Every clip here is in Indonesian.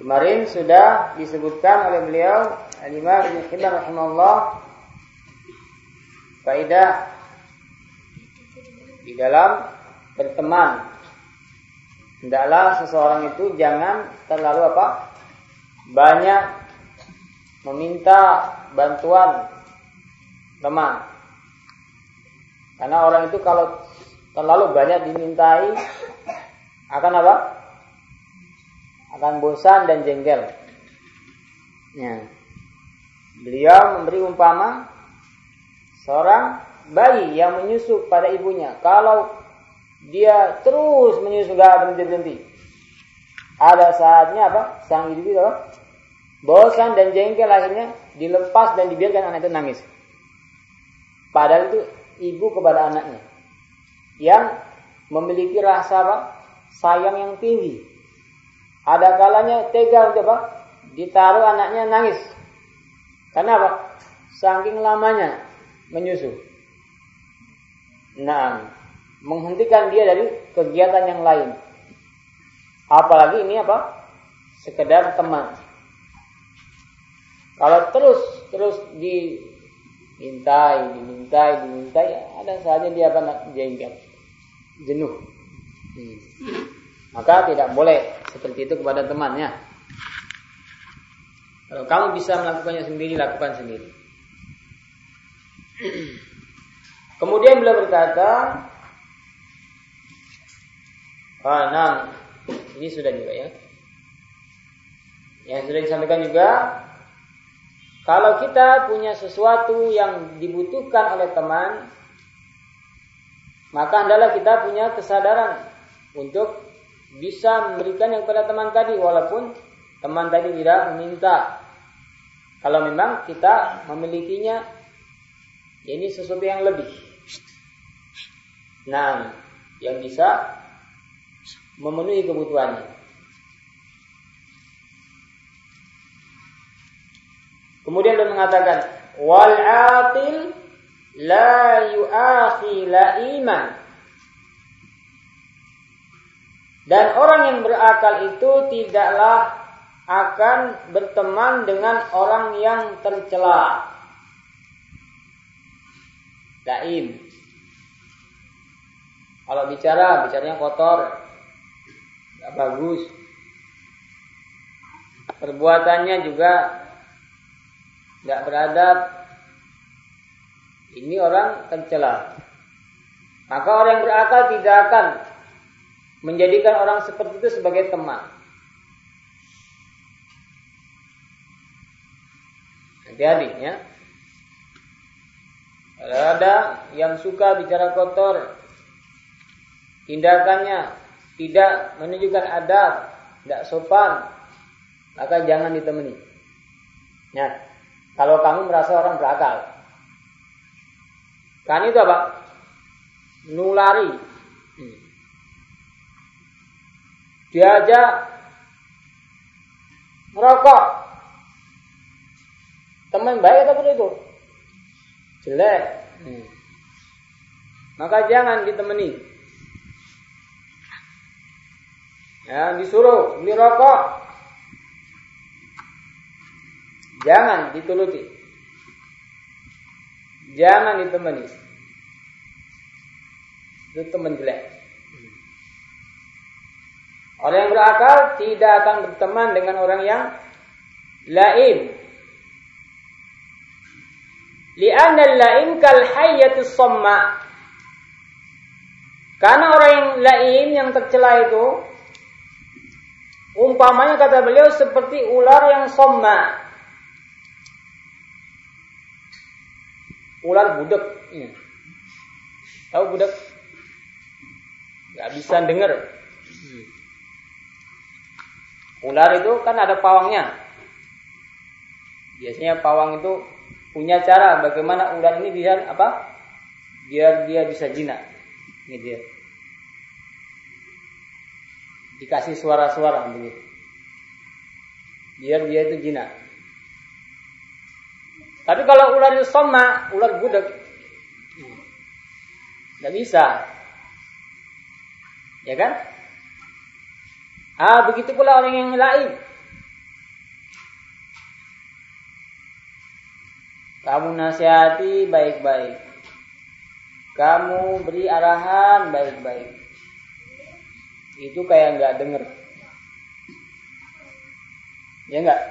Kemarin sudah disebutkan oleh beliau Al-Imam Ibn Hibban rahimahullah Faidah di dalam berteman. Hendaklah seseorang itu jangan terlalu apa? Banyak meminta bantuan teman. Karena orang itu kalau terlalu banyak dimintai akan apa akan bosan dan jengkel. Ya. beliau memberi umpama seorang bayi yang menyusu pada ibunya. Kalau dia terus menyusu gak berhenti berhenti ada saatnya apa? Sang ibu itu bosan dan jengkel akhirnya dilepas dan dibiarkan anak itu nangis. Padahal itu ibu kepada anaknya yang memiliki rasa apa? Sayang yang tinggi ada kalanya tega untuk apa ditaruh anaknya nangis karena apa saking lamanya menyusu Nah, menghentikan dia dari kegiatan yang lain. Apalagi ini apa? Sekedar teman. Kalau terus terus dimintai, dimintai, dimintai, ada saja dia akan jengkel, jenuh. Hmm. Maka tidak boleh seperti itu kepada temannya. Kalau kamu bisa melakukannya sendiri, lakukan sendiri. Kemudian beliau berkata, ah, nah, ini sudah juga ya. Yang sudah disampaikan juga, kalau kita punya sesuatu yang dibutuhkan oleh teman, maka adalah kita punya kesadaran untuk bisa memberikan yang kepada teman tadi, walaupun teman tadi tidak meminta. Kalau memang kita memilikinya, ini sesuatu yang lebih. Nah, yang bisa memenuhi kebutuhannya. Kemudian dia mengatakan wal aqil la yu'akhi la iman. Dan orang yang berakal itu tidaklah akan berteman dengan orang yang tercela. Laim. Kalau bicara, bicaranya kotor, nggak bagus. Perbuatannya juga nggak beradab. Ini orang tercela. Maka orang yang berakal tidak akan menjadikan orang seperti itu sebagai teman. Hati-hati ya. ada yang suka bicara kotor, tindakannya tidak menunjukkan adab, tidak sopan, maka jangan ditemani. Ya, kalau kamu merasa orang berakal, kan itu apa? Nulari. Hmm. Diajak merokok. Teman baik atau itu? Jelek. Hmm. Maka jangan ditemani. ya, disuruh beli rokok jangan dituluti jangan ditemani itu teman jelek orang yang berakal tidak akan berteman dengan orang yang lain li'anna al-la'im kal hayyatis somma karena orang yang lain yang tercela itu Umpamanya kata beliau seperti ular yang somma. Ular budek. Ya. Tahu budek? Gak bisa dengar. Ular itu kan ada pawangnya. Biasanya pawang itu punya cara bagaimana ular ini bisa apa? Biar dia bisa jinak. Ini dia dikasih suara-suara begitu. Biar dia itu jinak. Tapi kalau ular itu soma, ular budak, tidak bisa. Ya kan? Ah, begitu pula orang yang lain. Kamu nasihati baik-baik. Kamu beri arahan baik-baik. Itu kayak nggak denger. Ya nggak?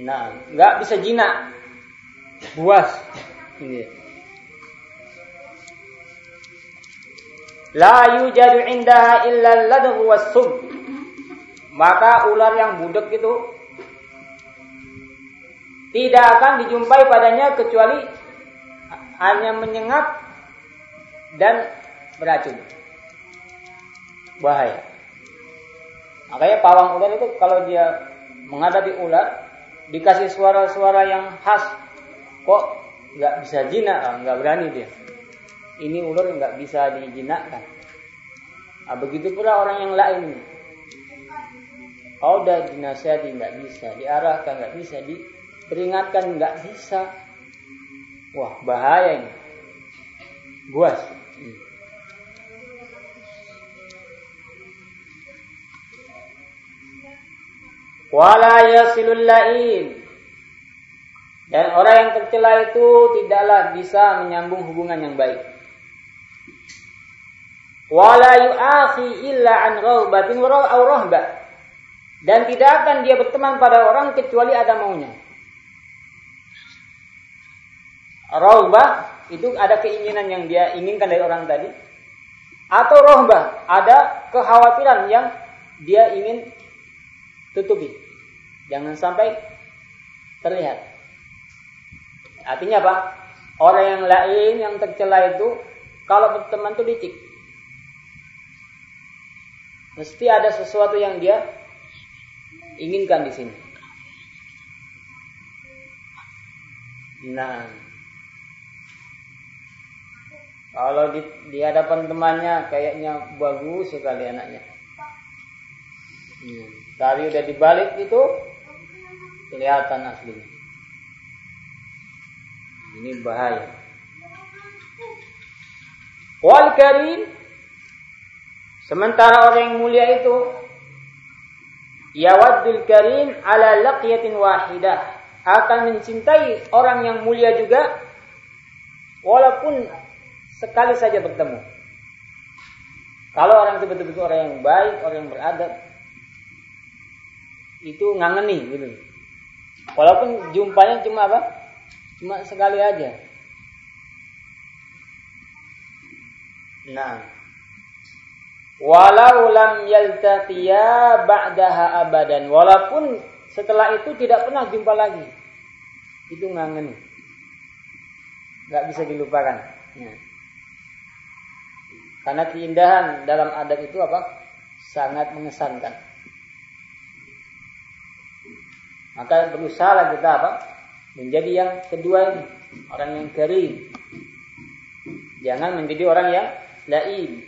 Nah, nggak bisa jinak. Buas. La yujadu indaha illa ladghu was-sub. Maka ular yang budek itu tidak akan dijumpai padanya kecuali hanya menyengat dan beracun. Bahaya. Makanya pawang ular itu kalau dia menghadapi ular dikasih suara-suara yang khas kok nggak bisa jinak, nggak berani dia ini ular nggak bisa dijinakkan. Nah, begitu pula orang yang lain. Kau udah dinasihati nggak bisa, diarahkan nggak bisa, diperingatkan nggak bisa. Wah bahaya ini. Buas. Hmm. Wala yasilul lain. Dan orang yang tercela itu tidaklah bisa menyambung hubungan yang baik wala illa an rahba dan tidak akan dia berteman pada orang kecuali ada maunya. Raubah itu ada keinginan yang dia inginkan dari orang tadi. Atau rohbah, ada kekhawatiran yang dia ingin tutupi. Jangan sampai terlihat. Artinya apa? Orang yang lain yang tercela itu kalau berteman itu licik. Mesti ada sesuatu yang dia inginkan di sini. Nah, kalau di, di hadapan temannya kayaknya bagus sekali anaknya. Hmm. Udah dibalik itu kelihatan aslinya. Ini bahaya. Wal karim Sementara orang yang mulia itu yawaddul karim ala laqiyatin wahidah akan mencintai orang yang mulia juga walaupun sekali saja bertemu. Kalau orang itu betul-betul orang yang baik, orang yang beradab, itu ngangeni gitu. Walaupun jumpanya cuma apa? Cuma sekali aja. Nah, walau lam yaltaqiya ba'daha abadan. Walaupun setelah itu tidak pernah jumpa lagi. Itu ngangen. Nggak bisa dilupakan. Ya. karena keindahan dalam adab itu apa? Sangat mengesankan. Maka berusaha kita apa? Menjadi yang kedua ini. Orang yang kering jangan menjadi orang yang laim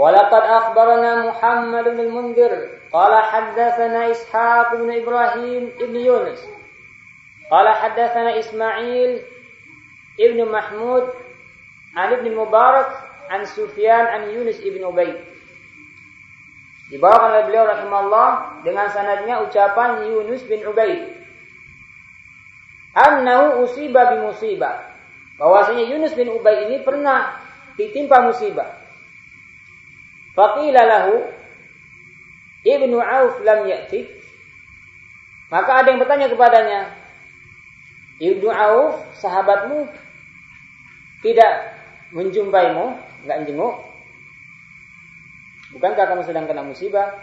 ولقد أخبرنا محمد بن المنذر قال حدثنا إسحاق بن إبراهيم بن يونس قال حدثنا إسماعيل ابن محمود عن ابن المبارك عن سفيان عن يونس ابن أبي Dibawakan oleh beliau rahimahullah dengan sanadnya ucapan Yunus bin Ubaid. Annahu usiba bi musibah. Bahwasanya Yunus bin Ubaid ini pernah ditimpa musibah. Faqila lahu Ibnu Auf lam ya'tik. Maka ada yang bertanya kepadanya, Ibnu Auf, sahabatmu tidak menjumpaimu, enggak jenguk. Bukankah kamu sedang kena musibah?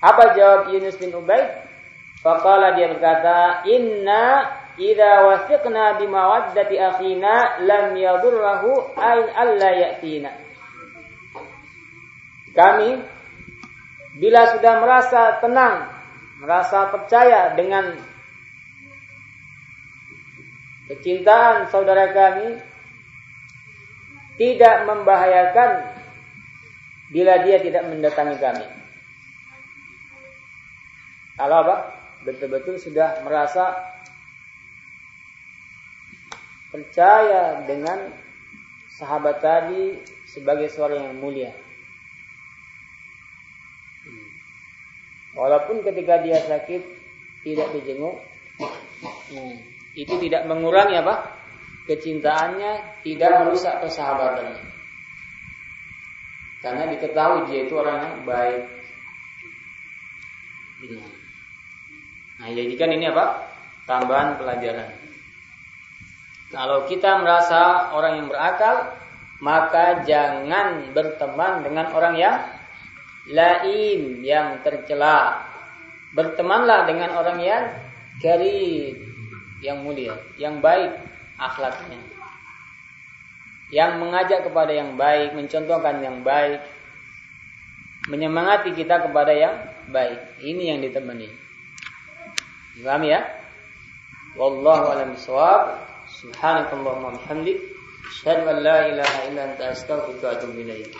Apa jawab Yunus bin Ubaid? Faqala dia berkata, "Inna idza wasiqna bimawaddati akhina lam yadurrahu ay alla ya'tina." Kami bila sudah merasa tenang, merasa percaya dengan kecintaan saudara kami tidak membahayakan bila dia tidak mendatangi kami. Kalau apa? Betul-betul sudah merasa percaya dengan sahabat tadi sebagai seorang yang mulia. Walaupun ketika dia sakit tidak dijenguk, hmm, itu tidak mengurangi apa? Kecintaannya, tidak merusak persahabatannya. Karena diketahui dia itu orang yang baik. Nah, jadikan ini apa? Tambahan pelajaran. Kalau kita merasa orang yang berakal, maka jangan berteman dengan orang yang lain yang tercela. Bertemanlah dengan orang yang karim, yang mulia, yang baik akhlaknya. Yang mengajak kepada yang baik, mencontohkan yang baik, menyemangati kita kepada yang baik. Ini yang ditemani. Paham ya? Wallahu a'lam bishawab. Subhanakallahumma wa bihamdik, asyhadu an la ilaha illa anta astaghfiruka wa atubu ilaik.